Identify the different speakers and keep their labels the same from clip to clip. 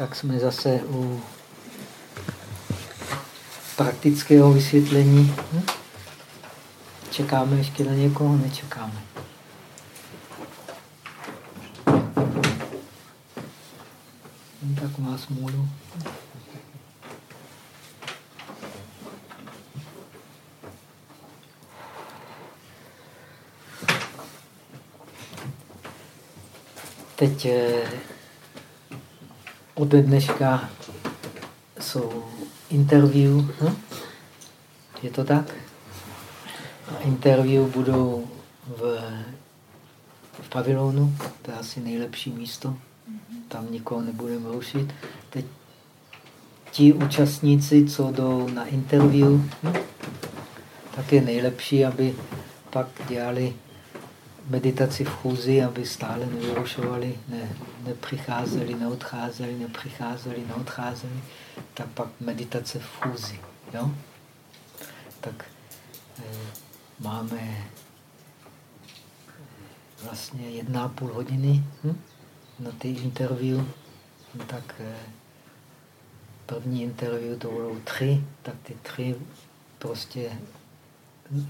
Speaker 1: tak jsme zase u praktického vysvětlení. Hm? Čekáme ještě na někoho? Nečekáme. Hm, tak má smůlu. Teď eh, ode dneška jsou interview. Hm? Je to tak? Interview budou v, v pavilonu, to je asi nejlepší místo. Tam nikoho nebudeme rušit. Teď ti účastníci, co jdou na interview, hm? tak je nejlepší, aby pak dělali meditaci v chůzi, aby stále nevyrušovali, ne, nepřicházeli, neodcházeli, nepřicházeli, neodcházeli, tak pak meditace v chůzi. Jo? Tak e, máme eh, vlastně jedna a půl hodiny hm? na ty interview, no tak e, první interview to budou tři, tak ty tři prostě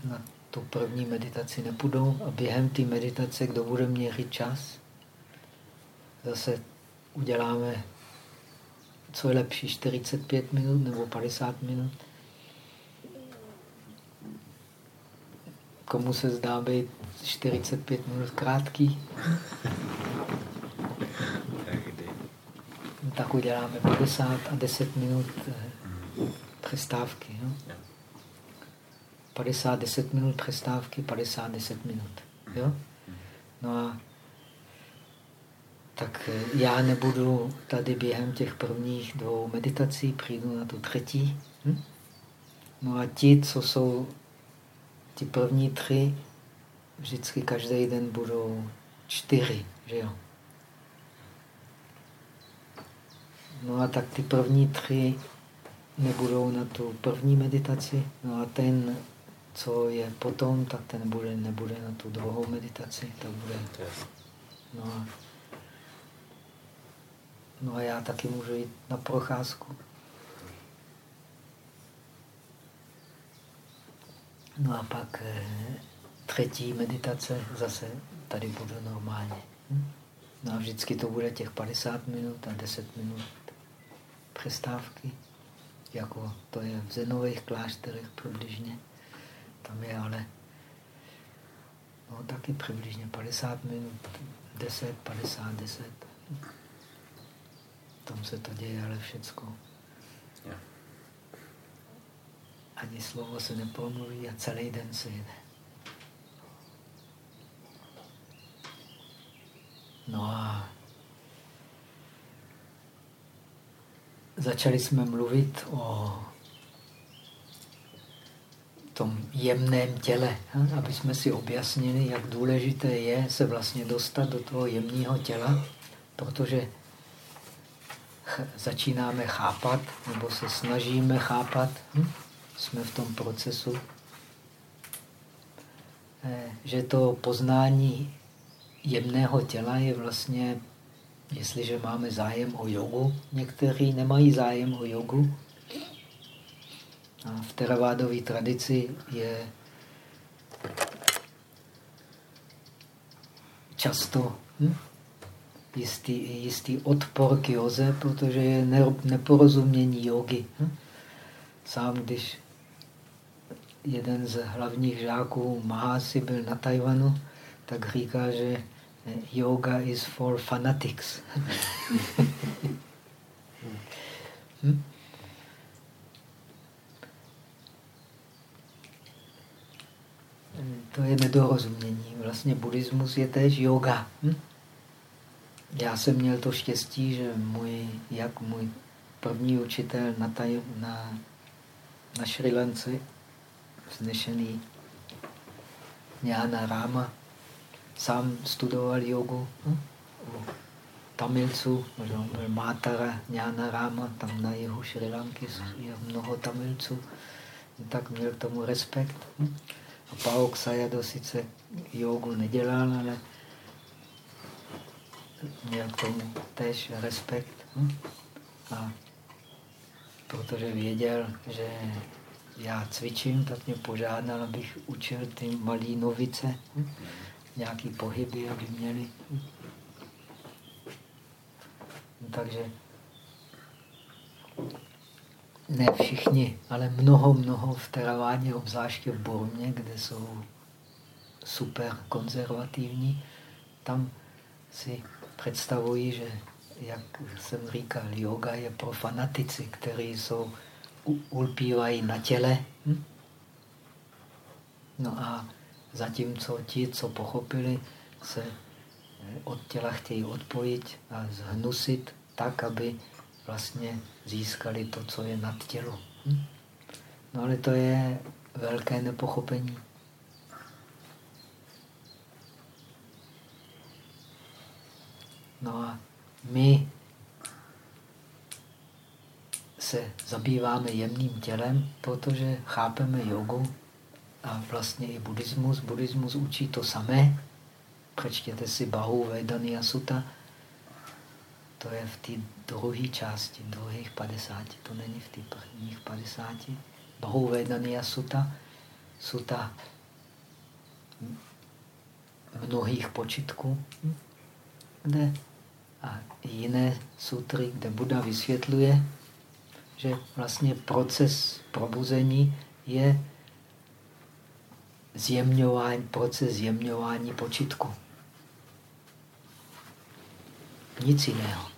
Speaker 1: na tu první meditaci nepůjdou a během té meditace, kdo bude měřit čas, zase uděláme, co je lepší, 45 minut nebo 50 minut. Komu se zdá být 45 minut krátký? Tak uděláme 50 a 10 minut eh, přestávky. No? 50, 10 minut přestávky, 50, 10 minut. Jo? No a tak eh, já nebudu tady během těch prvních dvou meditací, přijdu na tu třetí. Hm? No a ti, co jsou ti první tři, vždycky každý den budou čtyři, že jo? No a tak ty první tři nebudou na tu první meditaci, no a ten co je potom, tak ten bude, nebude na tu druhou meditaci, tak bude. No a, no a já taky můžu jít na procházku. No a pak eh, třetí meditace zase tady budu normálně. Hm? No a vždycky to bude těch 50 minut a 10 minut přestávky, jako to je v zenových klášterech přibližně. Tam je ale no, taky přibližně 50 minut, 10, 50, 10. Tam se to děje ale všecko. Ani slovo se nepomluví a celý den se jede. No a začali jsme mluvit o tom jemném těle, aby jsme si objasnili, jak důležité je se vlastně dostat do toho jemného těla, protože začínáme chápat, nebo se snažíme chápat, hm? jsme v tom procesu, eh, že to poznání jemného těla je vlastně, jestliže máme zájem o jogu, někteří nemají zájem o jogu, a v teravádové tradici je často hm, jistý, jistý odpor k joze, protože je neporozumění jogy. Hm. Sám, když jeden z hlavních žáků Mahasi byl na Tajvanu, tak říká, že yoga is for fanatics. hm? to je nedorozumění. Vlastně buddhismus je též yoga. Hm? Já jsem měl to štěstí, že můj, jak můj první učitel na, taj, na, na Šri Lance, vznešený Jana Rama, sám studoval jogu u Tamilců, byl Mátara Jana Rama, tam na jihu Šri Lanky je mnoho Tamilců, tak měl k tomu respekt. A Paok Sayadaw sice jogu nedělal, ale měl k tomu tež respekt. Hm? A protože věděl, že já cvičím, tak mě požádal, abych učil ty malé novice, hm? nějaký pohyby, aby měli. Hm? Takže ne všichni, ale mnoho, mnoho v Teraváně, obzvláště v Burmě, kde jsou super konzervativní, tam si představují, že, jak jsem říkal, yoga je pro fanatici, kteří jsou, ulpívají na těle. Hm? No a zatímco ti, co pochopili, se od těla chtějí odpojit a zhnusit tak, aby vlastně získali to, co je nad tělo. Hm? No ale to je velké nepochopení. No a my se zabýváme jemným tělem, protože chápeme jogu a vlastně i buddhismus. Buddhismus učí to samé. Přečtěte si Bahu Vedania Sutta. To je v té druhé části, druhých 50. To není v té prvních 50. Bahu Vedania Sutta. Sutta mnohých počitků, kde a jiné sutry, kde Buda vysvětluje, že vlastně proces probuzení je zjemňování, proces zjemňování počitku. Nic jiného.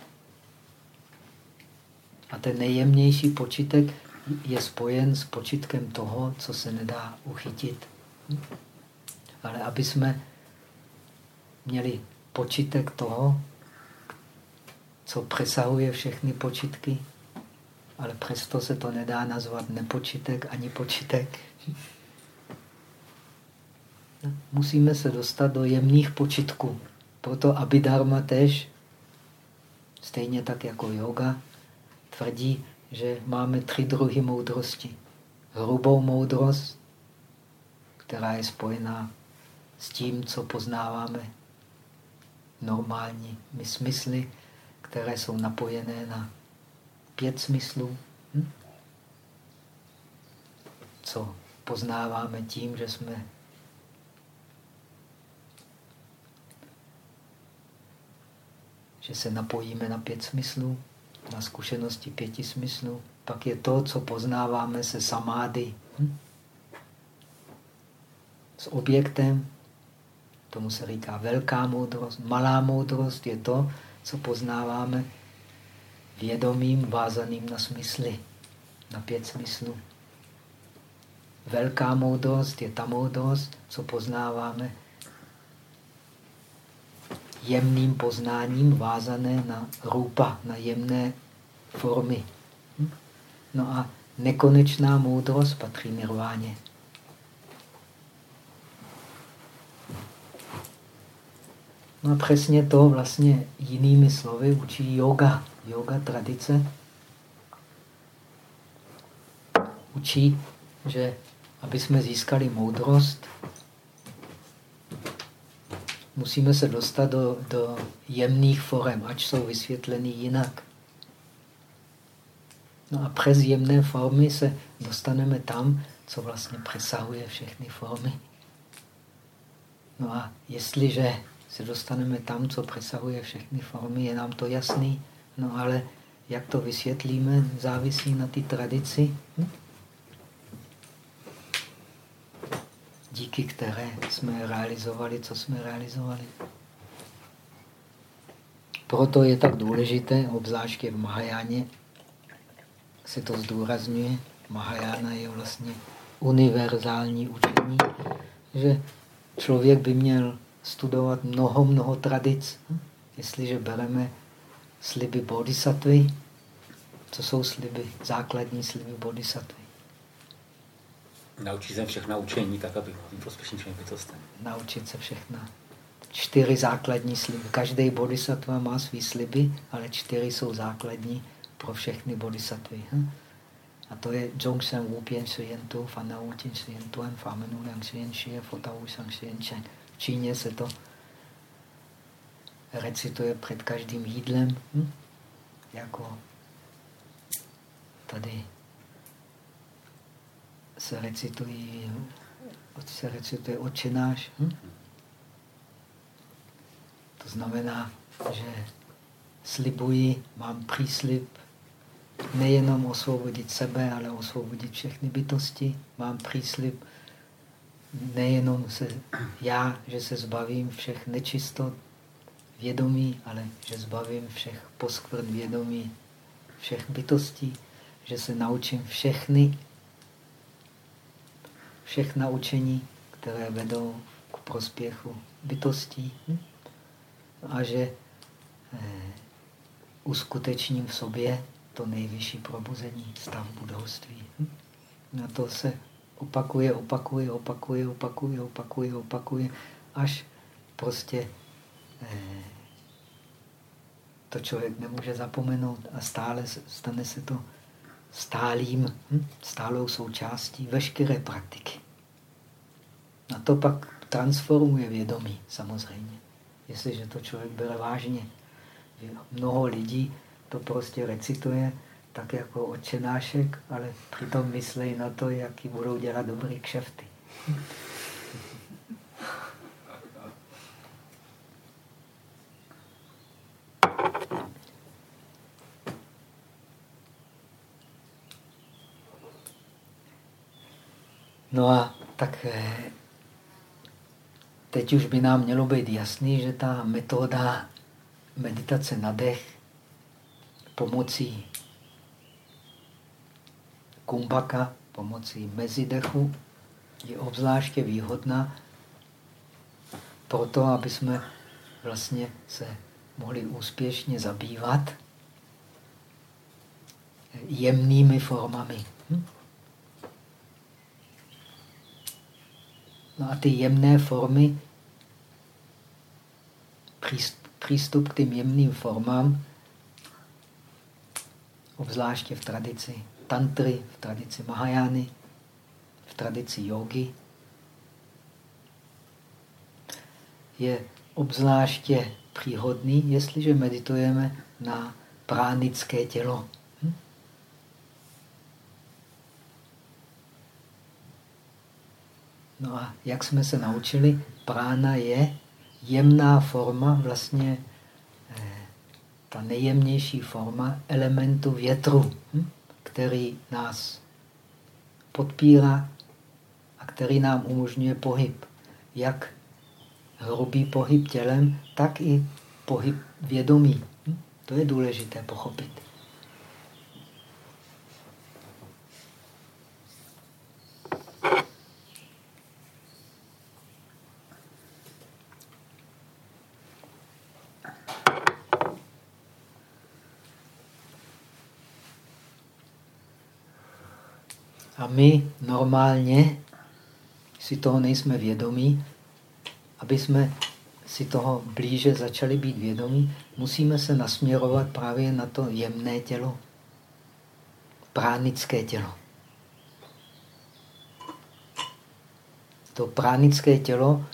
Speaker 1: A ten nejjemnější počitek je spojen s počitkem toho, co se nedá uchytit. Ale aby jsme měli počitek toho, co přesahuje všechny počitky, ale přesto se to nedá nazvat nepočitek ani počitek. Musíme se dostat do jemných počitků. Proto Abhidharma tež, stejně tak jako yoga, tvrdí, že máme tři druhy moudrosti. Hrubou moudrost, která je spojená s tím, co poznáváme normálními smysly, které jsou napojené na pět smyslů. Hm? Co poznáváme tím, že jsme že se napojíme na pět smyslů, na zkušenosti pěti smyslů. Pak je to, co poznáváme se samády. Hm? S objektem, tomu se říká velká moudrost. Malá moudrost je to, co poznáváme vědomím vázaným na smysly, na pět smyslů. Velká moudrost je ta moudrost, co poznáváme jemným poznáním vázané na rupa, na jemné formy. Hm? No a nekonečná moudrost patří nirváně. No a přesně to vlastně jinými slovy učí yoga. Yoga tradice učí, že aby jsme získali moudrost, musíme se dostat do, do jemných forem, ať jsou vysvětleny jinak. No a přes jemné formy se dostaneme tam, co vlastně přesahuje všechny formy. No a jestliže se dostaneme tam, co přesahuje všechny formy, je nám to jasný. No ale jak to vysvětlíme, závisí na té tradici, hm? díky které jsme realizovali, co jsme realizovali. Proto je tak důležité, obzvláště v Mahajáně, se to zdůrazňuje. Mahajána je vlastně univerzální učení, že člověk by měl studovat mnoho, mnoho tradic. Jestliže bereme sliby bodhisattvy, co jsou sliby, základní sliby bodhisattvy.
Speaker 2: Naučit se všechna učení, tak aby byl prospěšný všem bytostem.
Speaker 1: Naučit se všechna. Čtyři základní sliby. Každý bodhisattva má svý sliby, ale čtyři jsou základní pro všechny bodhisattvy. Hm? A to je Zhongshan Wu Pian Shuyen Tu, Fan Wu Tin Shuyen Tuan, Fa Menu Liang Shuyen Xie, Fota Wu Shang Shuyen Cheng. Číně se to recituje před každým jídlem, hm? jako tady se recitují, se recituje očenáš. Hm? To znamená, že slibuji, mám příslib nejenom osvobodit sebe, ale osvobodit všechny bytosti. Mám příslib nejenom se, já, že se zbavím všech nečistot vědomí, ale že zbavím všech poskvrn vědomí všech bytostí, že se naučím všechny, všech naučení, které vedou k prospěchu bytostí a že eh, uskutečním v sobě to nejvyšší probuzení, stav budovství. Na to se opakuje, opakuje, opakuje, opakuje, opakuje, opakuje, až prostě eh, to člověk nemůže zapomenout a stále stane se to stálým, hm, stálou součástí veškeré praktiky. A to pak transformuje vědomí, samozřejmě. Jestliže to člověk bere vážně. Mnoho lidí to prostě recituje tak jako očenášek, ale přitom myslí na to, jaký budou dělat dobrý kšefty. No a tak eh, teď už by nám mělo být jasný, že ta metoda meditace na dech pomocí kumbaka, pomocí mezidechu je obzvláště výhodná proto, aby jsme vlastně se mohli úspěšně zabývat jemnými formami. Hm? No a ty jemné formy, přístup k těm jemným formám, obzvláště v tradici tantry, v tradici Mahajány, v tradici jogy, je obzvláště příhodný, jestliže meditujeme na pránické tělo. No a jak jsme se naučili, prána je jemná forma, vlastně eh, ta nejjemnější forma elementu větru, hm, který nás podpírá a který nám umožňuje pohyb. Jak hrubý pohyb tělem, tak i pohyb vědomí. Hm, to je důležité pochopit. My normálně si toho nejsme vědomí, aby jsme si toho blíže začali být vědomí, musíme se nasměrovat právě na to jemné tělo, pránické tělo. To pránické tělo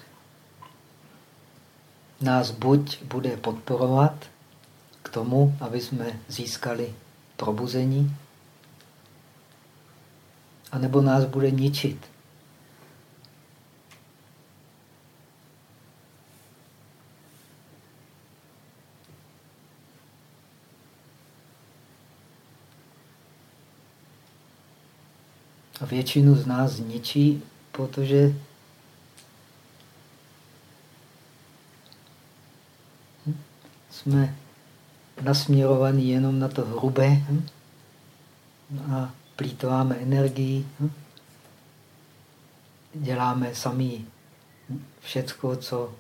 Speaker 1: nás buď bude podporovat k tomu, aby jsme získali probuzení, anebo nás bude ničit. A většinu z nás zničí, protože jsme nasměrovaní jenom na to hrubé a plítváme energii, hm? děláme sami všecko, co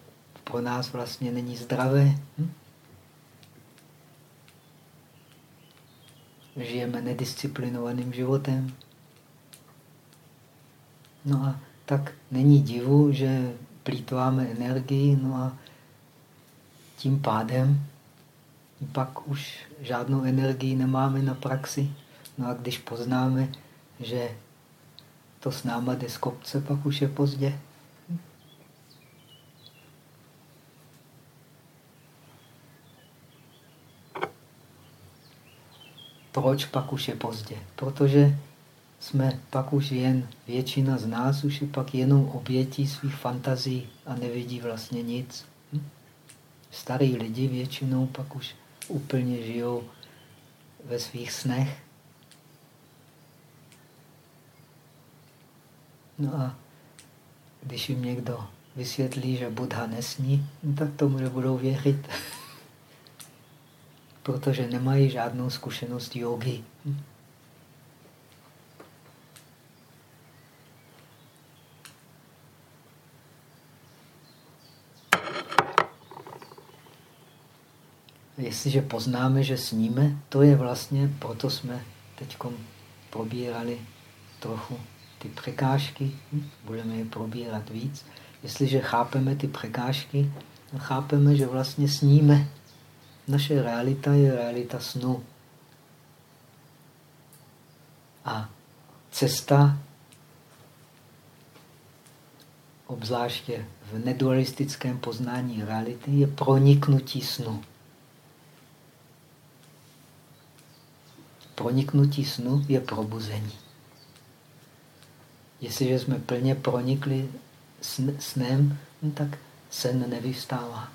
Speaker 1: pro nás vlastně není zdravé. Hm? Žijeme nedisciplinovaným životem. No a tak není divu, že plítváme energii, no a tím pádem pak už žádnou energii nemáme na praxi. No a když poznáme, že to s náma jde z kopce, pak už je pozdě. proč pak už je pozdě? Protože jsme pak už jen, většina z nás už je pak jenom obětí svých fantazí a nevidí vlastně nic. Hm? Starý lidi většinou pak už úplně žijou ve svých snech. No a když jim někdo vysvětlí, že Buddha nesní, no tak tomu nebudou věřit. Protože nemají žádnou zkušenost jogy. Jestliže poznáme, že sníme, to je vlastně, proto jsme teď probírali trochu ty překážky, budeme je probírat víc. Jestliže chápeme ty překážky, chápeme, že vlastně sníme. Naše realita je realita snu. A cesta, obzvláště v nedualistickém poznání reality, je proniknutí snu. Proniknutí snu je probuzení. Jestliže jsme plně pronikli snem, no tak sen nevystává.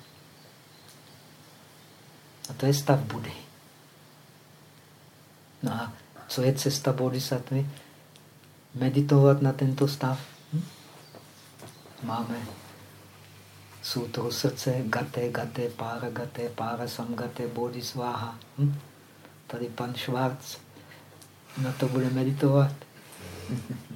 Speaker 1: A to je stav Budy. No a co je cesta bodhisattvy? Meditovat na tento stav. Hm? Máme sutru srdce, gaté, gaté, pára, gaté, pára, samgaté, bodhisváha. Hm? Tady pan Švárc na to bude meditovat.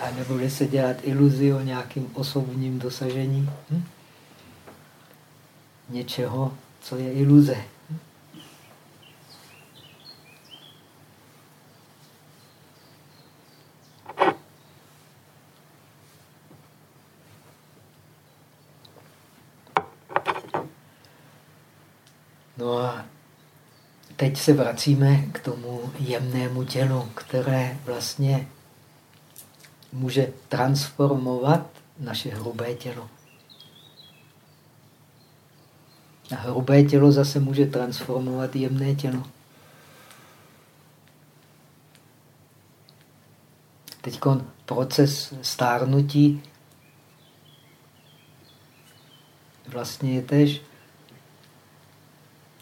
Speaker 1: A nebude se dělat iluzi o nějakým osobním dosažení hm? něčeho, co je iluze. No a teď se vracíme k tomu jemnému tělu, které vlastně může transformovat naše hrubé tělo. A hrubé tělo zase může transformovat jemné tělo. Teď proces stárnutí vlastně je tež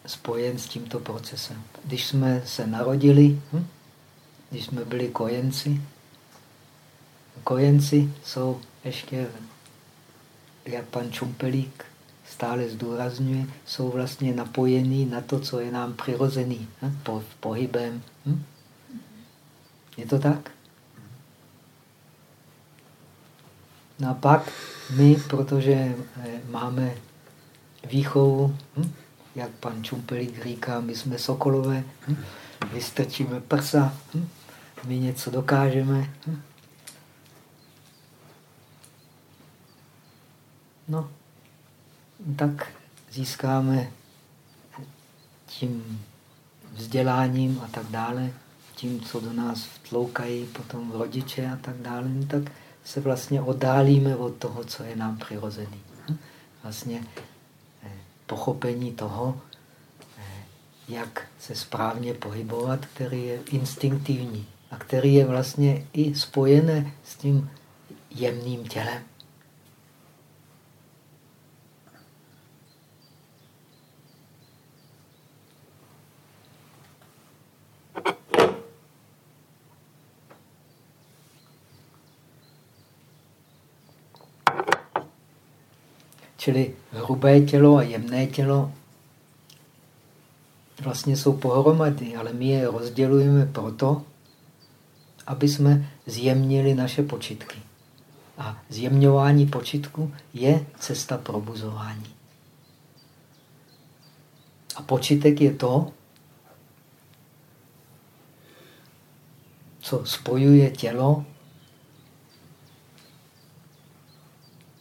Speaker 1: spojen s tímto procesem. Když jsme se narodili, hm? když jsme byli kojenci, kojenci jsou ještě, jak pan Čumpelík stále zdůrazňuje, jsou vlastně napojení na to, co je nám přirozený, hm? po, pohybem. Hm? Je to tak? No a pak my, protože eh, máme výchovu? Jak pan Čumpelík říká, my jsme sokolové, hm? vystrčíme prsa, hm? my něco dokážeme. Hm? No, tak získáme tím vzděláním a tak dále, tím, co do nás vtloukají potom rodiče a tak dále, no tak se vlastně oddálíme od toho, co je nám přirozený. Hm? Vlastně pochopení toho, eh, jak se správně pohybovat, který je instinktivní a který je vlastně i spojené s tím jemným tělem. Čili hrubé tělo a jemné tělo vlastně jsou pohromady, ale my je rozdělujeme proto, aby jsme zjemnili naše počitky. A zjemňování počitku je cesta probuzování. A počitek je to, co spojuje tělo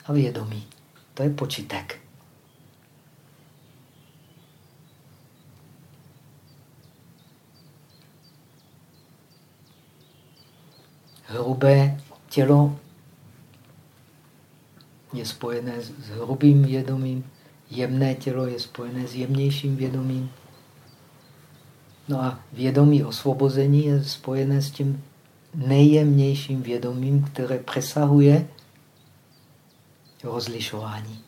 Speaker 1: a vědomí. To je počítek. Hrubé tělo je spojené s hrubým vědomím, jemné tělo je spojené s jemnějším vědomím. No a vědomí osvobození je spojené s tím nejjemnějším vědomím, které přesahuje rozlišování.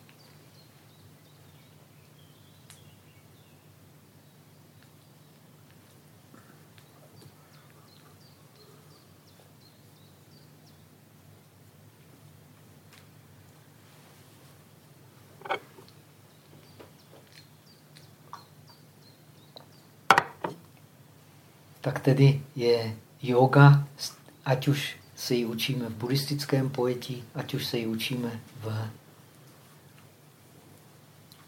Speaker 1: tak tedy je yoga, ať už se ji učíme v buddhistickém pojetí, ať už se ji učíme v,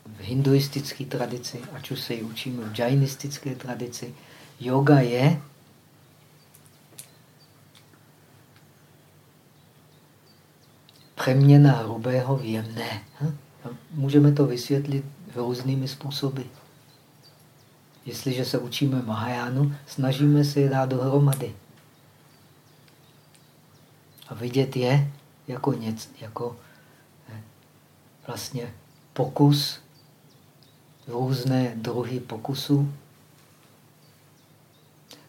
Speaker 1: v hinduistické tradici, ať už se ji učíme v džajnistické tradici. Yoga je přeměna hrubého v jemné. Hm? Můžeme to vysvětlit různými způsoby. Jestliže se učíme Mahajánu, snažíme se je dát dohromady. A vidět je jako něco, jako eh, vlastně pokus, různé druhy pokusů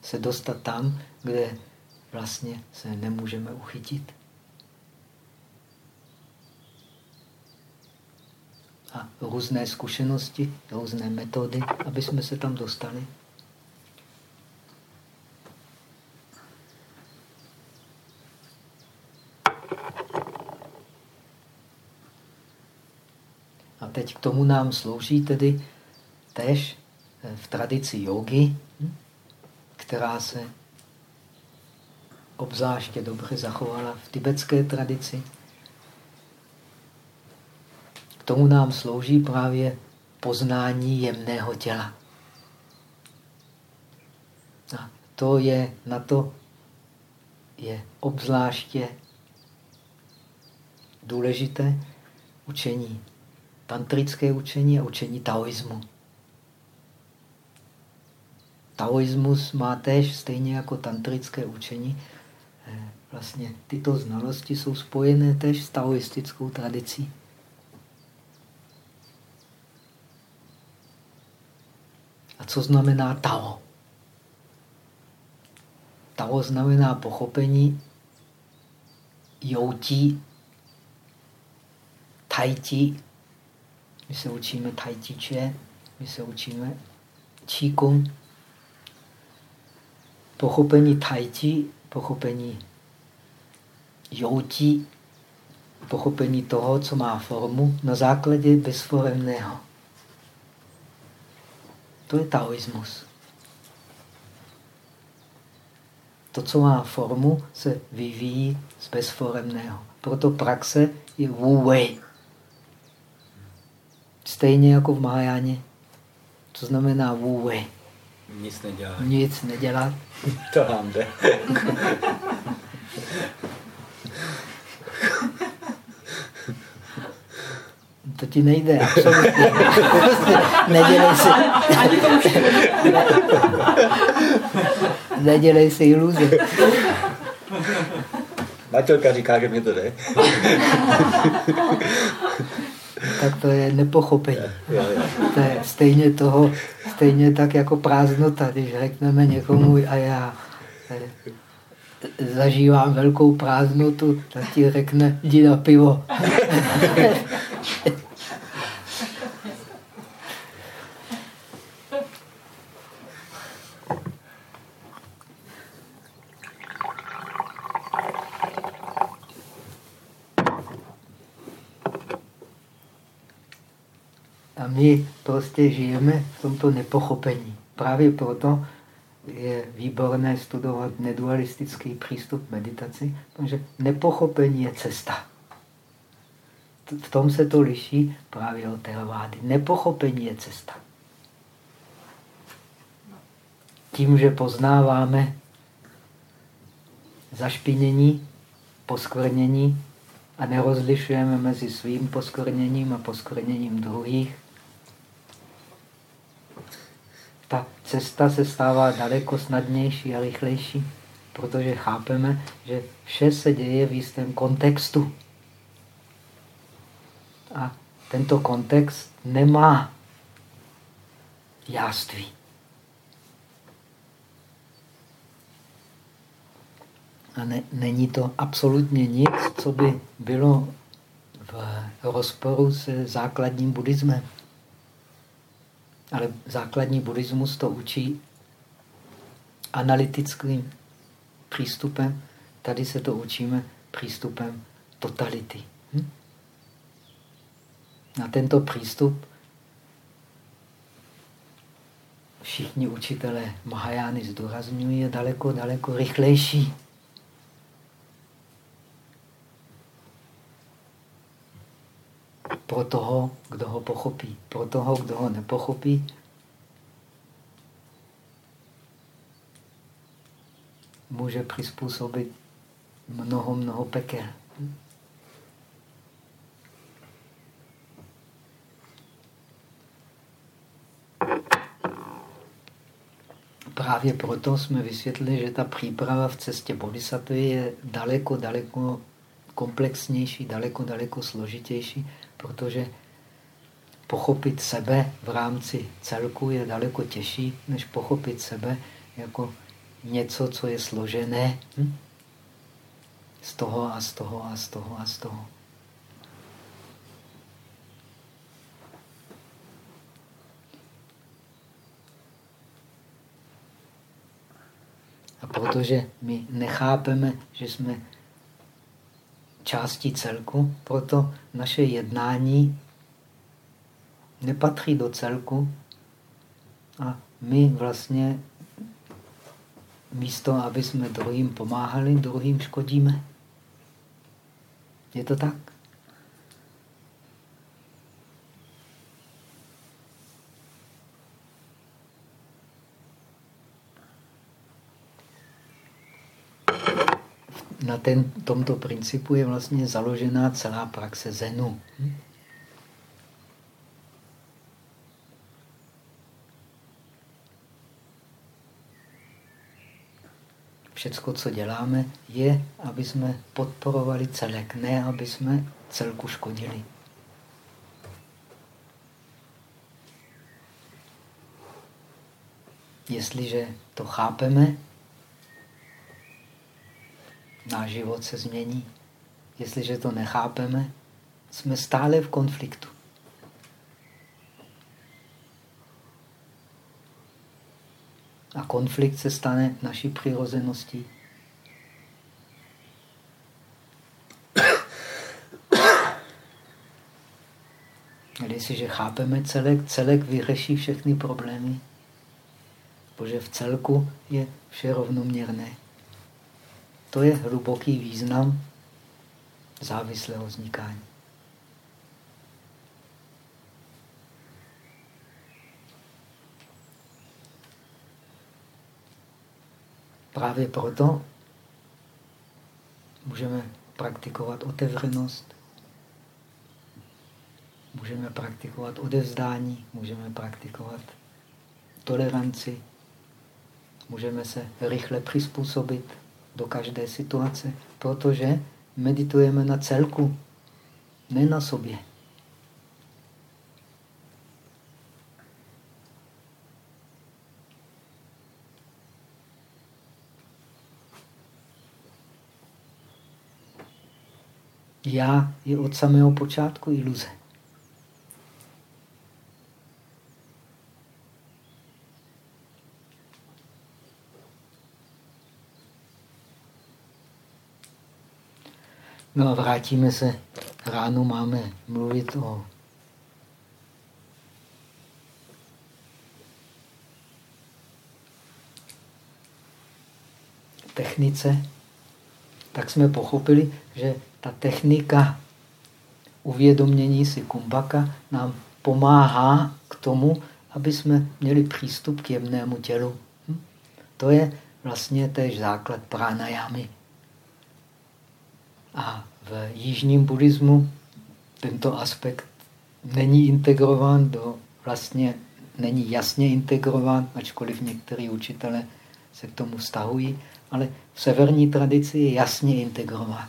Speaker 1: se dostat tam, kde vlastně se nemůžeme uchytit. a různé zkušenosti, různé metody, aby jsme se tam dostali. A teď k tomu nám slouží tedy tež eh, v tradici jogy, hm, která se obzvláště dobře zachovala v tibetské tradici, k tomu nám slouží právě poznání jemného těla. A to je, na to je obzvláště důležité učení, tantrické učení a učení taoismu. Taoismus má též, stejně jako tantrické učení, eh, vlastně tyto znalosti jsou spojené též s taoistickou tradicí. A co znamená Tao? Tao znamená pochopení joutí, tajti. My se učíme tajti če, my se učíme číkung. Pochopení tajti, pochopení joutí, pochopení toho, co má formu, na základě bezforemného. To je taoismus. To, co má formu, se vyvíjí z bezforemného. Proto praxe je wu wei. Stejně jako v Mahajáně. Co znamená wei?
Speaker 2: Nic nedělat.
Speaker 1: Nic nedělat.
Speaker 2: To vám jde.
Speaker 1: To ti nejde, absolutně. Nedělej si... Nedělej si iluze.
Speaker 2: Matělka říká, že mi to jde.
Speaker 1: tak to je nepochopení. To je stejně toho, stejně tak jako prázdnota, když řekneme někomu a já zažívám velkou prázdnotu, tak ti řekne, jdi na pivo. A my prostě žijeme v tomto nepochopení. Právě proto je výborné studovat nedualistický přístup meditaci, protože nepochopení je cesta. V tom se to liší právě od Theravady. Nepochopení je cesta. Tím, že poznáváme zašpinění, poskvrnění a nerozlišujeme mezi svým poskvrněním a poskvrněním druhých, ta cesta se stává daleko snadnější a rychlejší, protože chápeme, že vše se děje v jistém kontextu. A tento kontext nemá jáství. A ne, není to absolutně nic, co by bylo v rozporu se základním buddhismem. Ale základní buddhismus to učí analytickým přístupem. Tady se to učíme přístupem totality. Hm? Na tento přístup všichni učitelé Mahajány zdůrazňují, je daleko, daleko rychlejší. Pro toho, kdo ho pochopí. Pro toho, kdo ho nepochopí, může přizpůsobit mnoho, mnoho pekel. Právě proto jsme vysvětlili, že ta příprava v cestě bodhisattva je daleko, daleko komplexnější, daleko, daleko složitější, protože pochopit sebe v rámci celku je daleko těžší, než pochopit sebe jako něco, co je složené hm? z toho a z toho a z toho a z toho. A protože my nechápeme, že jsme částí celku, proto naše jednání nepatří do celku a my vlastně místo, aby jsme druhým pomáhali, druhým škodíme. Je to tak? Na ten, tomto principu je vlastně založená celá praxe Zenu. Všecko, co děláme, je, aby jsme podporovali celek, ne aby jsme celku škodili. Jestliže to chápeme, náš život se změní. Jestliže to nechápeme, jsme stále v konfliktu. A konflikt se stane naší přirozeností. Jestliže chápeme celek, celek vyřeší všechny problémy. Protože v celku je vše rovnoměrné. To je hluboký význam závislého vznikání. Právě proto můžeme praktikovat otevřenost, můžeme praktikovat odevzdání, můžeme praktikovat toleranci, můžeme se rychle přizpůsobit do každé situace, protože meditujeme na celku, ne na sobě. Já je od samého počátku iluze. No a vrátíme se. Ráno máme mluvit o technice, tak jsme pochopili, že ta technika uvědomění si kumbaka nám pomáhá k tomu, aby jsme měli přístup k jemnému tělu. Hm? To je vlastně též základ pránajámy. A v jižním buddhismu tento aspekt není integrován do vlastně není jasně integrován, ačkoliv některý učitele se k tomu vztahují, ale v severní tradici je jasně integrován.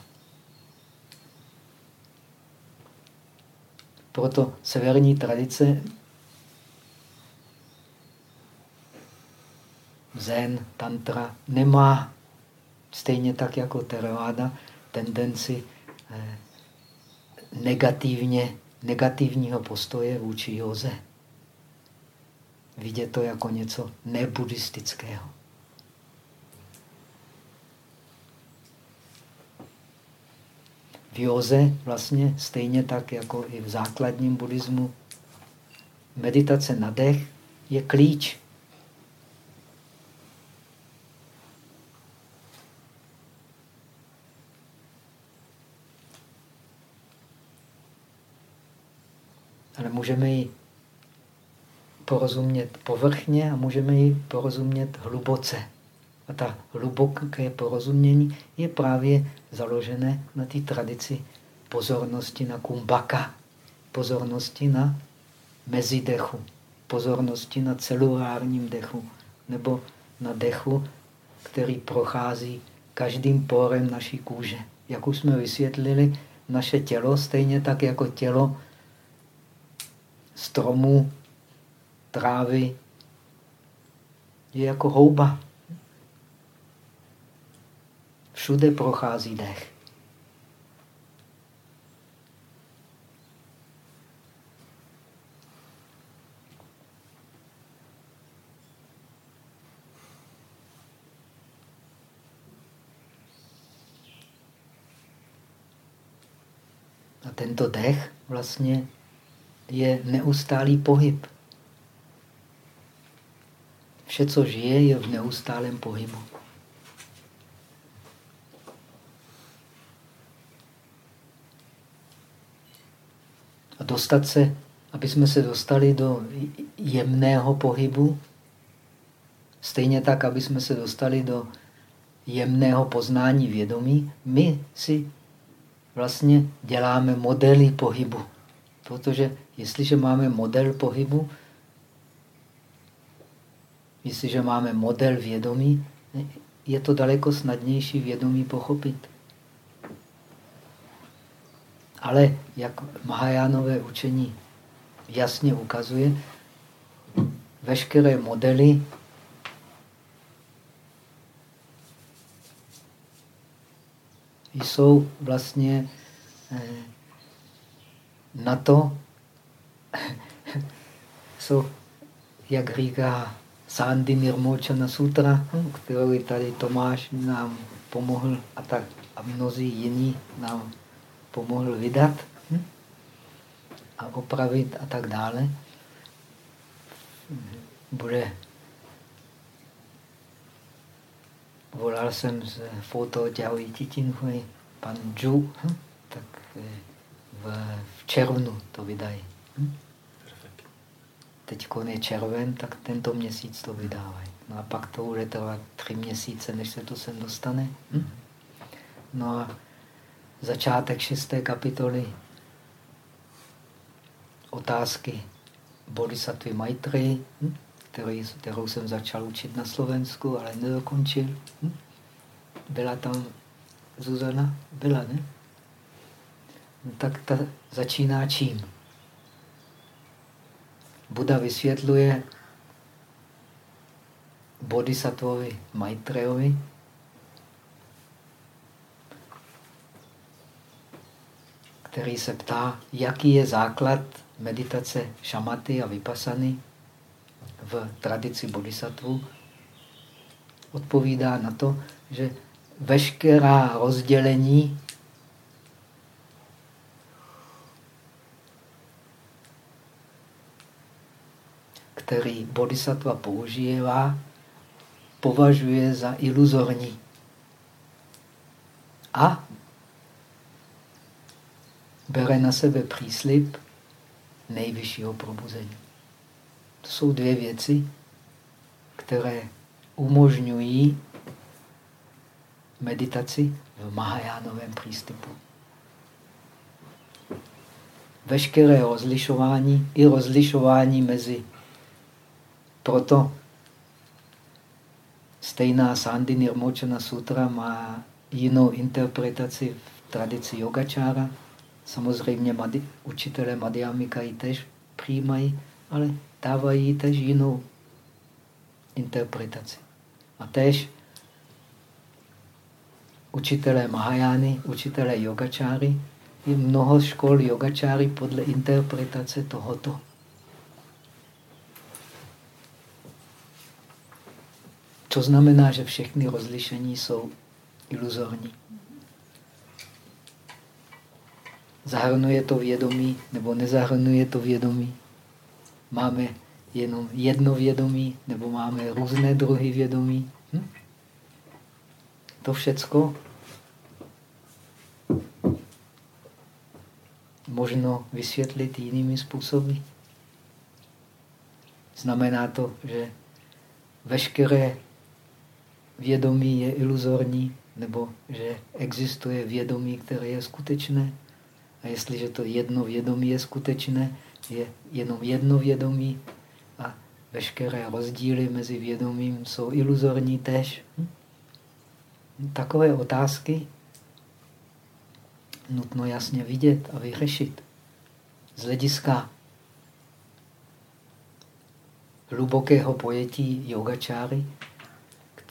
Speaker 1: Proto severní tradice zen, tantra nemá Stejně tak jako Theravada tendenci eh, negativně, negativního postoje vůči józe. Vidět to jako něco nebuddhistického. V józe vlastně stejně tak jako i v základním buddhismu meditace na dech je klíč. Ale můžeme ji porozumět povrchně a můžeme ji porozumět hluboce. A ta hluboké porozumění je právě založené na té tradici pozornosti na kumbaka, pozornosti na mezidechu, pozornosti na celulárním dechu nebo na dechu, který prochází každým porem naší kůže. Jak už jsme vysvětlili, naše tělo stejně tak jako tělo stromů, trávy, je jako houba. Všude prochází dech. A tento dech vlastně je neustálý pohyb. Vše, co žije, je v neustálém pohybu. A dostat se, aby jsme se dostali do jemného pohybu, stejně tak, aby jsme se dostali do jemného poznání vědomí, my si vlastně děláme modely pohybu. Protože jestliže máme model pohybu, jestliže máme model vědomí, je to daleko snadnější vědomí pochopit. Ale jak Mahajánové učení jasně ukazuje, veškeré modely jsou vlastně eh, na to, jsou, jak říká Sandy Nirmochana Sutra, kterou tady Tomáš nám pomohl a tak a mnozí jiní nám pomohl vydat hm? a opravit a tak dále. Bude volal jsem z foto Jiao Titinhui, pan Zhu, hm? tak eh, v, v červnu to vydají. Hm? Teď je červen, tak tento měsíc to vydávají. No a pak to bude trvat tři měsíce, než se to sem dostane. Hm? No a začátek šesté kapitoly otázky Bodhisattva Maitreyi, hm? který, kterou jsem začal učit na Slovensku, ale nedokončil. Hm? Byla tam Zuzana? Byla, ne? Tak ta začíná čím? Buda vysvětluje bodhisattvovi Maitreyovi, který se ptá, jaký je základ meditace šamaty a vypasany v tradici bodhisattvu, odpovídá na to, že veškerá rozdělení který bodhisattva používá, považuje za iluzorní. A bere na sebe příslip nejvyššího probuzení. To jsou dvě věci, které umožňují meditaci v Mahajánovém přístupu. Veškeré rozlišování i rozlišování mezi proto stejná Sandy Nirmochana Sutra má jinou interpretaci v tradici yogačára. Samozřejmě madi, učitelé Madhyamika ji tež přijímají, ale dávají tež jinou interpretaci. A tež učitelé Mahajány, učitelé yogačáry, je mnoho škol yogačáry podle interpretace tohoto. To znamená, že všechny rozlišení jsou iluzorní. Zahrnuje to vědomí nebo nezahrnuje to vědomí. Máme jenom jedno vědomí nebo máme různé druhy vědomí. Hm? To všecko možno vysvětlit jinými způsoby. Znamená to, že veškeré vědomí je iluzorní, nebo že existuje vědomí, které je skutečné. A jestliže to jedno vědomí je skutečné, je jenom jedno vědomí a veškeré rozdíly mezi vědomím jsou iluzorní tež. Hm? Takové otázky nutno jasně vidět a vyřešit. Z hlediska hlubokého pojetí yogačáry,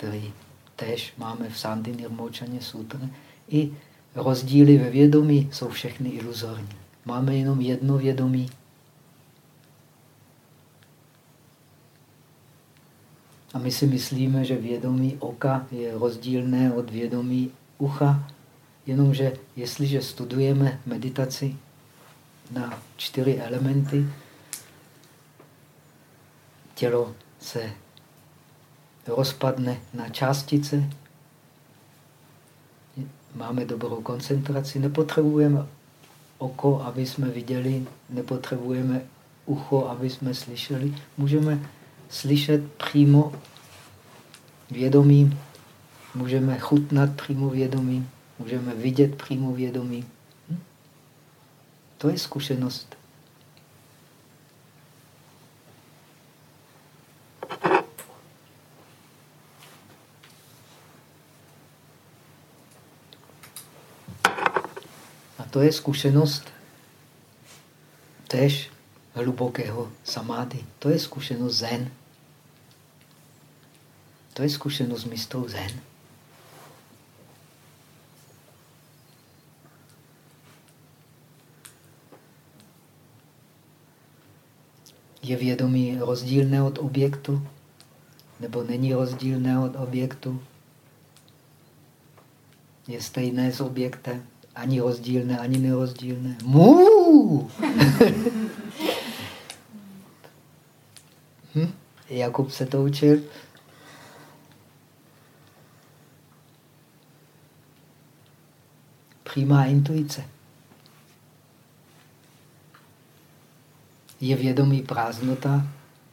Speaker 1: který tež máme v Sandy Nirmočaně Sutra, i rozdíly ve vědomí jsou všechny iluzorní. Máme jenom jedno vědomí. A my si myslíme, že vědomí oka je rozdílné od vědomí ucha, jenomže jestliže studujeme meditaci na čtyři elementy, tělo se rozpadne na částice, máme dobrou koncentraci, nepotřebujeme oko, aby jsme viděli, nepotřebujeme ucho, aby jsme slyšeli. Můžeme slyšet přímo vědomím, můžeme chutnat přímo vědomím, můžeme vidět přímo vědomím. Hm? To je zkušenost. To je zkušenost tež hlubokého samády. To je zkušenost zen. To je zkušenost mistrů zen. Je vědomí rozdílné od objektu? Nebo není rozdílné od objektu? Je stejné s objektem? Ani rozdílné, ani nerozdílné. Mů! hm? Jakub se to učil. Přímá intuice. Je vědomí prázdnota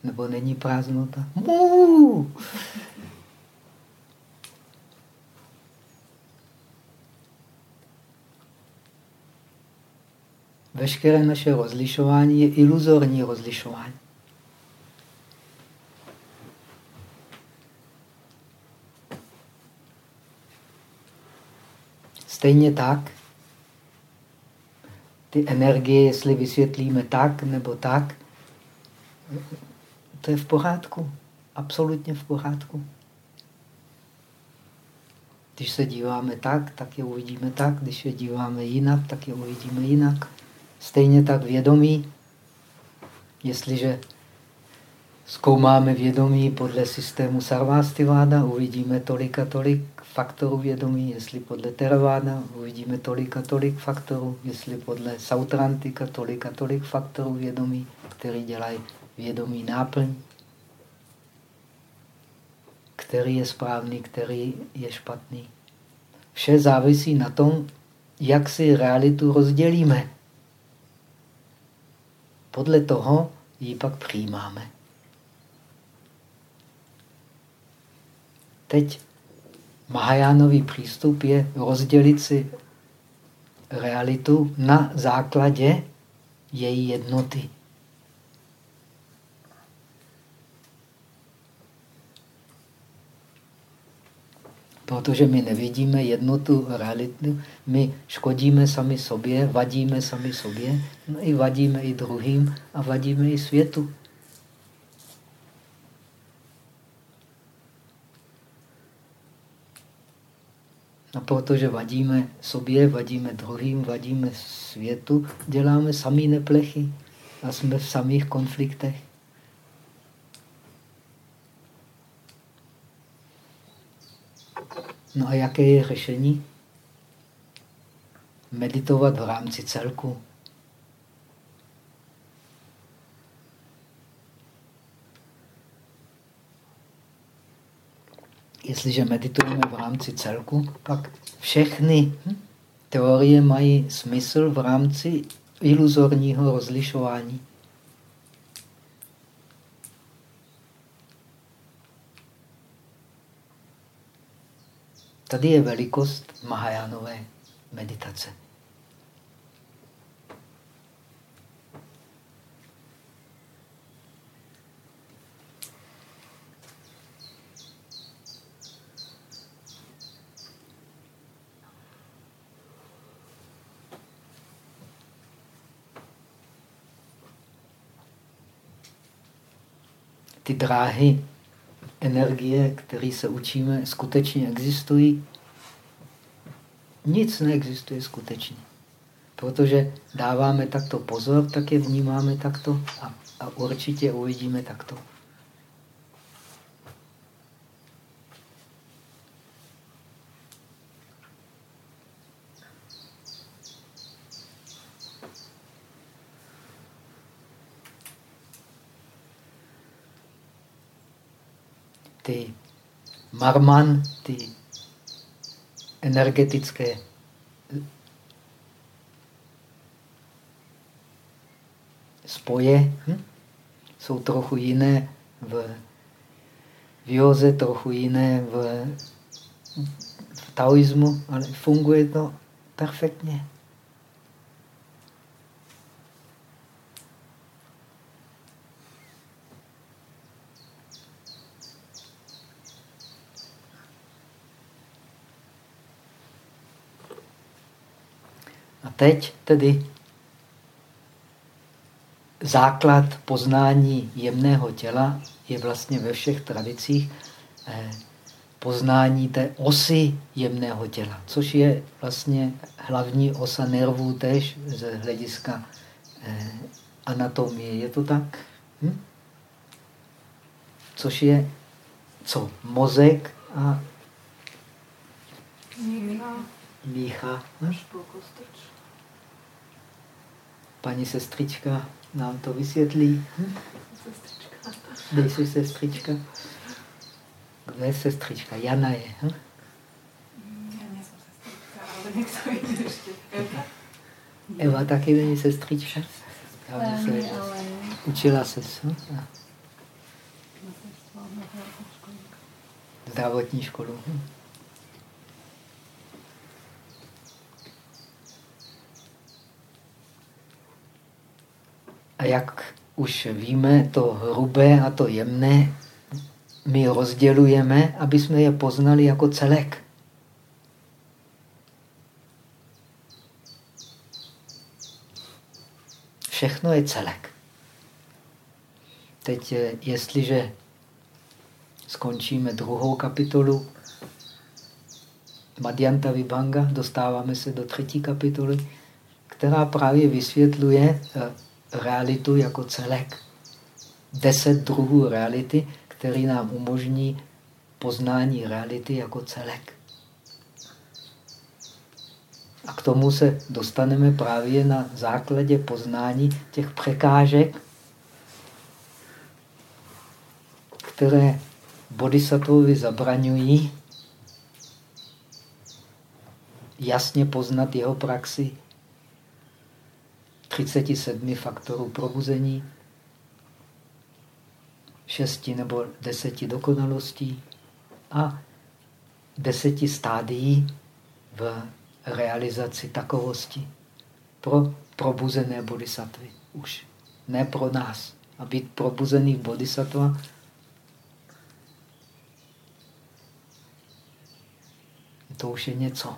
Speaker 1: nebo není prázdnota? Mů! Veškeré naše rozlišování je iluzorní rozlišování. Stejně tak, ty energie, jestli vysvětlíme tak nebo tak, to je v pořádku. Absolutně v pořádku. Když se díváme tak, tak je uvidíme tak. Když se díváme jinak, tak je uvidíme jinak. Stejně tak vědomí, jestliže zkoumáme vědomí podle systému Sarvastiváda, uvidíme tolik a tolik faktorů vědomí, jestli podle Theravada uvidíme tolik a tolik faktorů, jestli podle Sautrantika tolik a tolik faktorů vědomí, který dělají vědomí náplň, který je správný, který je špatný. Vše závisí na tom, jak si realitu rozdělíme. Podle toho ji pak přijímáme. Teď Mahajánový přístup je rozdělit si realitu na základě její jednoty. Protože my nevidíme jednotu reality, my škodíme sami sobě, vadíme sami sobě, no i vadíme i druhým a vadíme i světu. A protože vadíme sobě, vadíme druhým, vadíme světu, děláme samý neplechy a jsme v samých konfliktech. No a jaké je řešení? Meditovat v rámci celku. Jestliže meditujeme v rámci celku, pak všechny hm, teorie mají smysl v rámci iluzorního rozlišování. Tady je velikost Mahajánové meditace. ty dráhy energie, které se učíme, skutečně existují. Nic neexistuje skutečně. Protože dáváme takto pozor, tak je vnímáme takto a, a určitě uvidíme takto. Marman, ty energetické spoje hm? jsou trochu jiné v, v józe, trochu jiné v, v taoismu, ale funguje to perfektně. Teď tedy základ poznání jemného těla je vlastně ve všech tradicích eh, poznání té osy jemného těla, což je vlastně hlavní osa nervů tež z hlediska eh, anatomie. Je to tak? Hm? Což je co? Mozek a. mícha. Paní sestřička nám to vysvětlí. Hm? Sestřička. Nejsi sestřička? Kdo je sestřička? Jana je. Hm?
Speaker 3: Já nejsem sestřička, ale někdo jiný ještě. Eva?
Speaker 1: Taky není sestřička? Já se. Učila se. Hm? Zdravotní školu. Hm? A jak už víme, to hrubé a to jemné my rozdělujeme, aby jsme je poznali jako celek. Všechno je celek. Teď, jestliže skončíme druhou kapitolu Madhyanta Vibhanga, dostáváme se do třetí kapitoly, která právě vysvětluje realitu jako celek. Deset druhů reality, který nám umožní poznání reality jako celek. A k tomu se dostaneme právě na základě poznání těch překážek, které bodhisattvovi zabraňují jasně poznat jeho praxi 37 faktorů probuzení, 6 nebo 10 dokonalostí a 10 stádií v realizaci takovosti pro probuzené bodhisattvy. Už ne pro nás. A být probuzený v bodhisattva to už je něco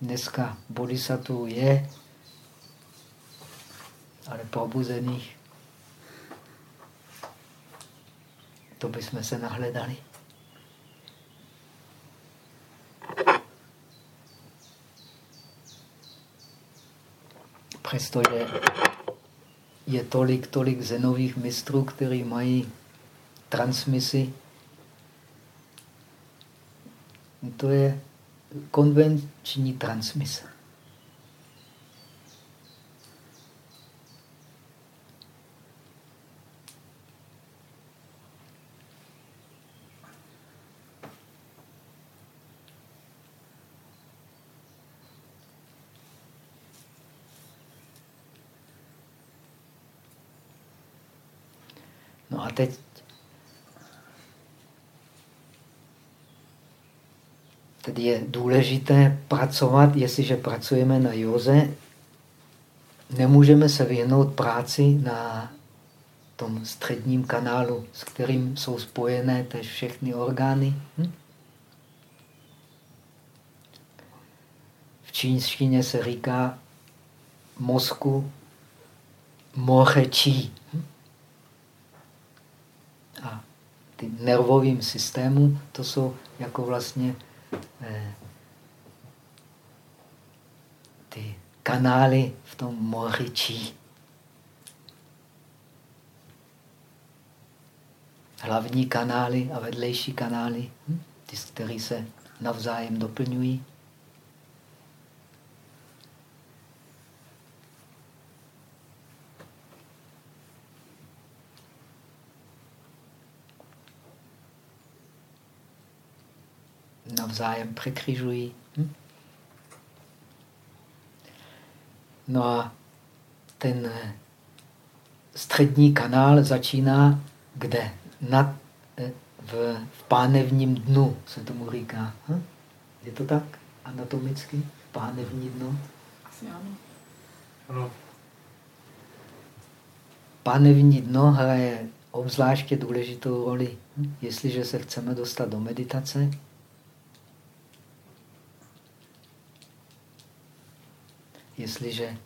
Speaker 1: dneska bodhisattvů je, ale probuzených. To bychom se nahledali. Přestože je tolik, tolik zenových mistrů, kteří mají transmisi, to je konvenční transmise. No a teď Tedy je důležité pracovat, jestliže pracujeme na józe, nemůžeme se vyhnout práci na tom středním kanálu, s kterým jsou spojené tež všechny orgány. Hm? V čínštině se říká mozku moře. Hm? A ty nervovým systému, to jsou jako vlastně ty kanály v tom moři čí. Hlavní kanály a vedlejší kanály, hm? ty, které se navzájem doplňují. Navzájem překřižují. Hm? No a ten eh, střední kanál začíná kde? Nad, eh, v, v pánevním dnu se tomu říká. Hm? Je to tak anatomicky? Pánevní dno?
Speaker 3: Asi ano.
Speaker 2: Ano.
Speaker 1: Pánevní dno hraje obzvláště důležitou roli. Hm? Jestliže se chceme dostat do meditace, jestliže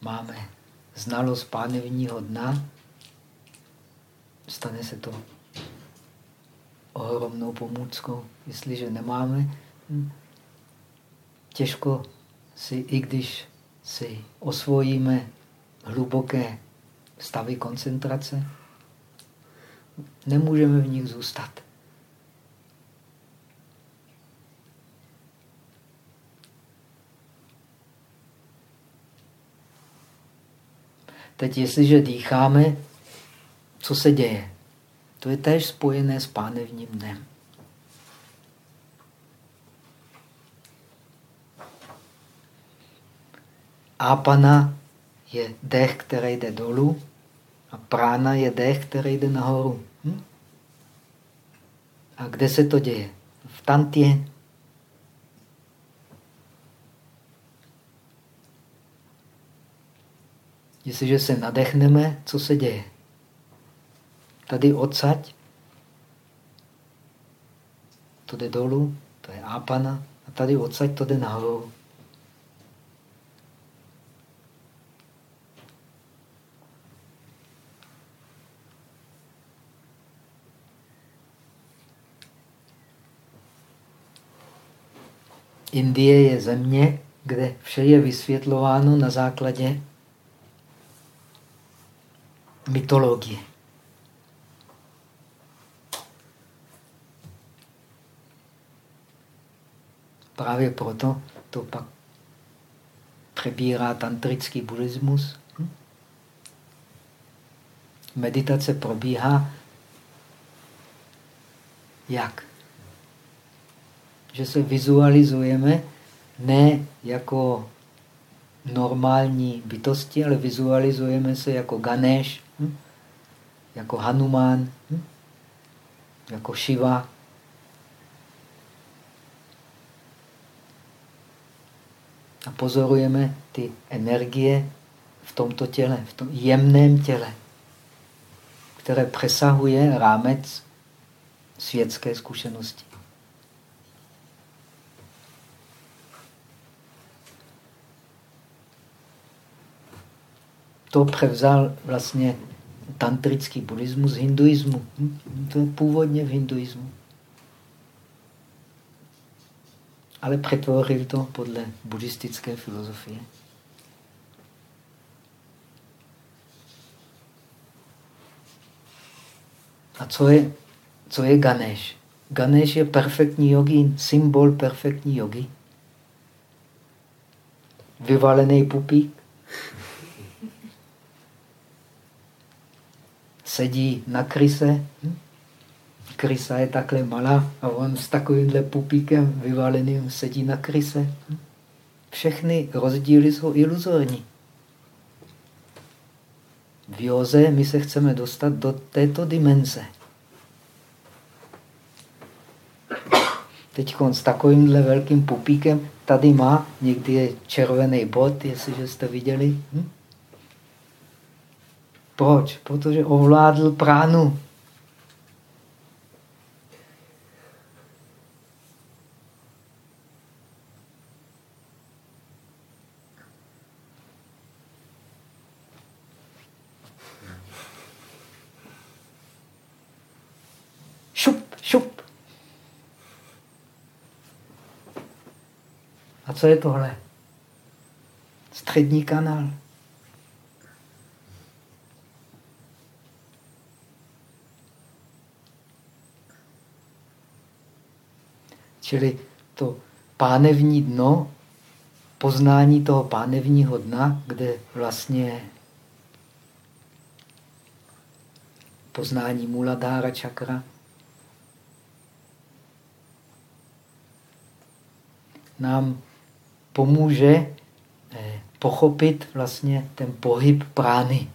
Speaker 1: máme znalost pánevního dna, stane se to ohromnou pomůckou. Jestliže nemáme, hm, těžko si, i když si osvojíme hluboké stavy koncentrace, nemůžeme v nich zůstat. Teď, jestliže dýcháme, co se děje? To je též spojené s pánevním dnem. Ápana je dech, který jde dolů a prána je dech, který jde nahoru. Hm? A kde se to děje? V tantě. Jestliže se nadechneme, co se děje? Tady odsaď, to jde dolů, to je ápana, a tady odsaď to jde nahoru. Indie je země, kde vše je vysvětlováno na základě mytologie. Právě proto to pak přebírá tantrický buddhismus. Hm? Meditace probíhá jak? Že se vizualizujeme ne jako normální bytosti, ale vizualizujeme se jako Ganesh, hm? jako Hanuman, hm? jako Shiva. A pozorujeme ty energie v tomto těle, v tom jemném těle, které přesahuje rámec světské zkušenosti. to převzal vlastně tantrický buddhismus z hinduismu. To je původně v hinduismu. Ale přetvořil to podle buddhistické filozofie. A co je, co je Ganesh? Ganesh je perfektní jogín, symbol perfektní jogi. Vyvalený pupík, Sedí na kryse. Hm? Krysa je takhle malá a on s takovýmhle pupíkem vyvaleným sedí na kryse. Hm? Všechny rozdíly jsou iluzorní. V józe my se chceme dostat do této dimenze. Teď s takovýmhle velkým pupíkem tady má, někdy je červený bod, jestliže jste viděli. Hm? Proč? Protože ovládl pránu. co je tohle? Střední kanál. Čili to pánevní dno, poznání toho pánevního dna, kde vlastně poznání Muladhára čakra, nám pomůže eh, pochopit vlastně ten pohyb prány.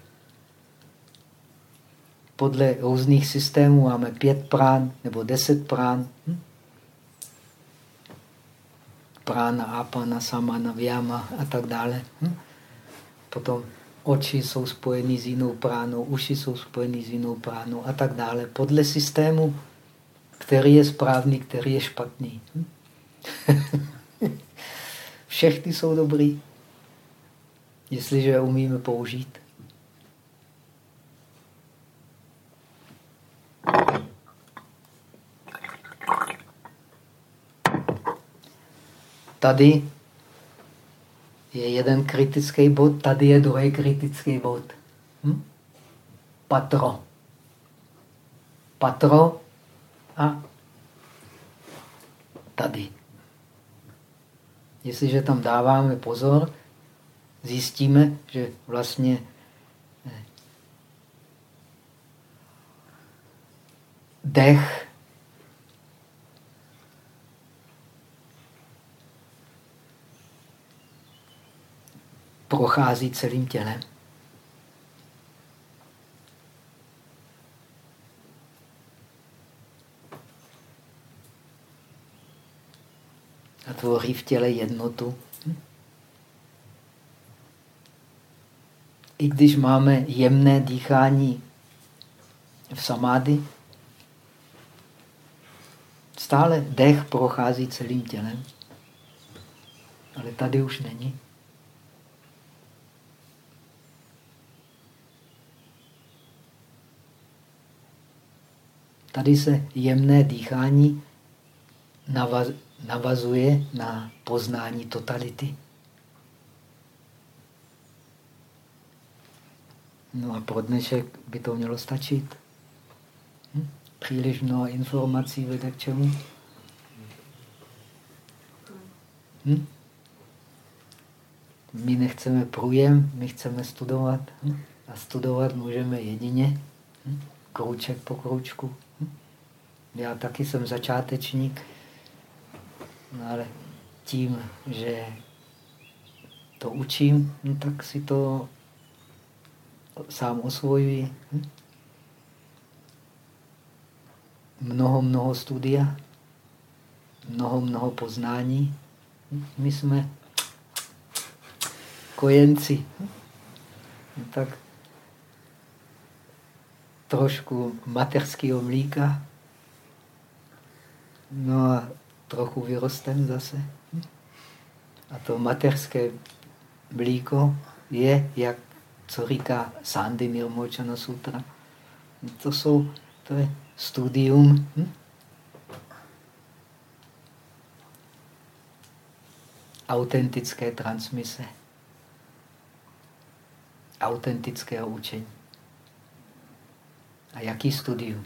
Speaker 1: Podle různých systémů máme pět prán nebo deset prán. Hm? Prána, apana, samana, vyama a tak dále. Hm? Potom oči jsou spojeny s jinou pránou, uši jsou spojeny s jinou pránou a tak dále. Podle systému, který je správný, který je špatný. Hm? Všechny jsou dobrý, jestliže je umíme použít. Tady je jeden kritický bod, tady je druhý kritický bod. Hm? Patro. Patro a tady. Jestliže tam dáváme pozor, zjistíme, že vlastně eh, dech prochází celým tělem. a tvoří v těle jednotu. I když máme jemné dýchání v samády, stále dech prochází celým tělem. Ale tady už není. Tady se jemné dýchání navaz, navazuje na poznání totality. No a pro dnešek by to mělo stačit. Hm? Příliš mnoho informací vede k čemu? Hm? My nechceme průjem, my chceme studovat. Hm? A studovat můžeme jedině hm? krouček po kroučku. Já taky jsem začátečník. No ale tím, že to učím, no tak si to sám osvojuji. Mnoho, mnoho studia, mnoho, mnoho poznání. My jsme kojenci. No tak trošku mateřského mlíka. No a trochu vyrostem zase. A to mateřské mlíko je, jak co říká Sandy Nirmochana Sutra. To, jsou, to je studium hm? autentické transmise, autentického učení. A jaký studium?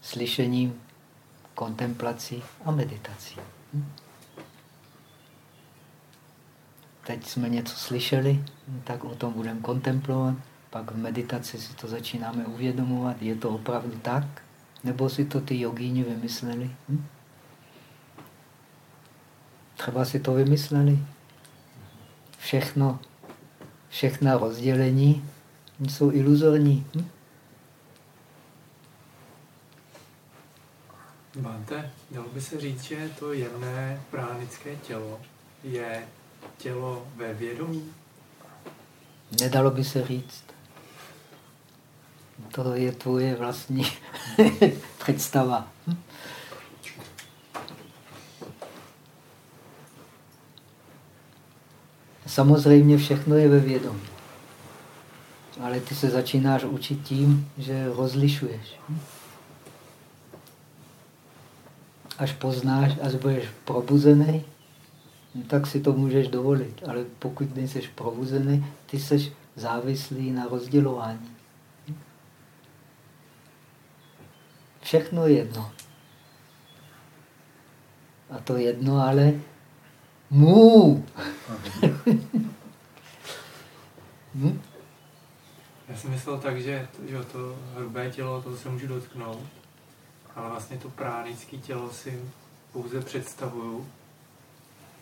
Speaker 1: slyšením, kontemplací a meditací. Hm? Teď jsme něco slyšeli, tak o tom budeme kontemplovat, pak v meditaci si to začínáme uvědomovat, je to opravdu tak, nebo si to ty jogíni vymysleli. Hm? Třeba si to vymysleli. Všechno, všechna rozdělení jsou iluzorní. Hm?
Speaker 4: Bante, dalo by se říct, že to jemné pránické tělo je tělo ve vědomí?
Speaker 1: Nedalo by se říct. To je tvoje vlastní představa. Samozřejmě všechno je ve vědomí. Ale ty se začínáš učit tím, že rozlišuješ. Hm? Až poznáš, až budeš probuzený, no tak si to můžeš dovolit. Ale pokud nejsi probuzený, ty jsi závislý na rozdělování. Všechno je jedno. A to jedno ale mu.
Speaker 4: hm? Já jsem myslel tak, že, že to hrubé tělo, to se můžu dotknout, ale vlastně to pránické tělo si pouze představuju,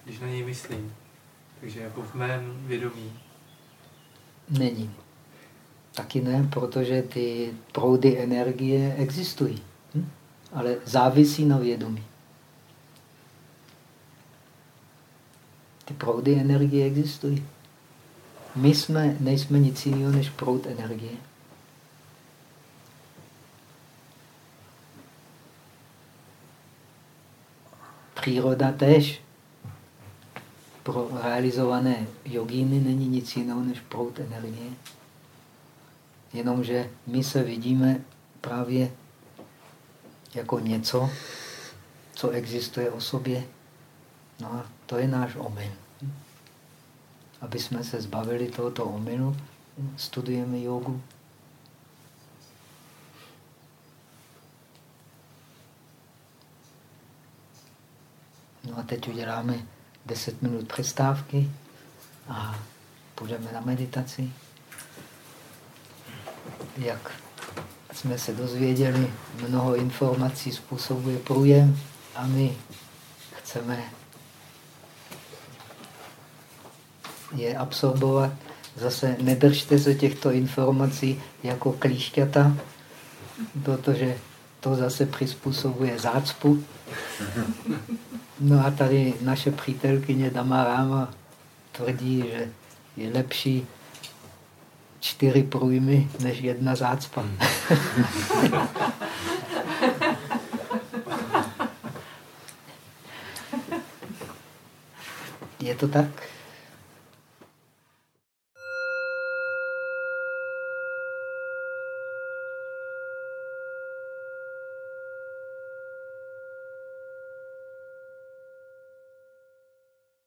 Speaker 4: když na něj myslím. Takže jako v mém vědomí.
Speaker 1: Není. Taky ne, protože ty proudy energie existují, hm? ale závisí na vědomí. Ty proudy energie existují. My jsme, nejsme nic jiného než proud energie. Příroda tež pro realizované jogíny není nic jiného než proud energie. Jenomže my se vidíme právě jako něco, co existuje o sobě. No a to je náš omyl. Aby jsme se zbavili tohoto omylu, studujeme jogu. A teď uděláme 10 minut přestávky a půjdeme na meditaci. Jak jsme se dozvěděli, mnoho informací způsobuje průjem a my chceme je absorbovat. Zase nedržte se těchto informací jako klíšťata, protože to zase přizpůsobuje zácpu. No a tady naše přítelkyně Damaráma tvrdí, že je lepší čtyři průjmy než jedna zácpa. je to tak?